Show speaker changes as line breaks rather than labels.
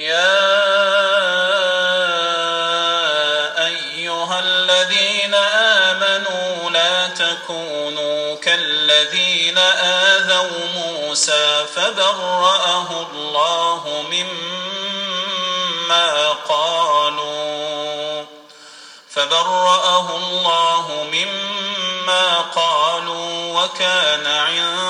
يا أيها الذين آمنوا لا تكونوا كالذين آذوا موسى فبرأه الله مما قالوا فبرأه الله مما قالوا وكان عند